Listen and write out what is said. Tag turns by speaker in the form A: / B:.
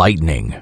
A: lightning.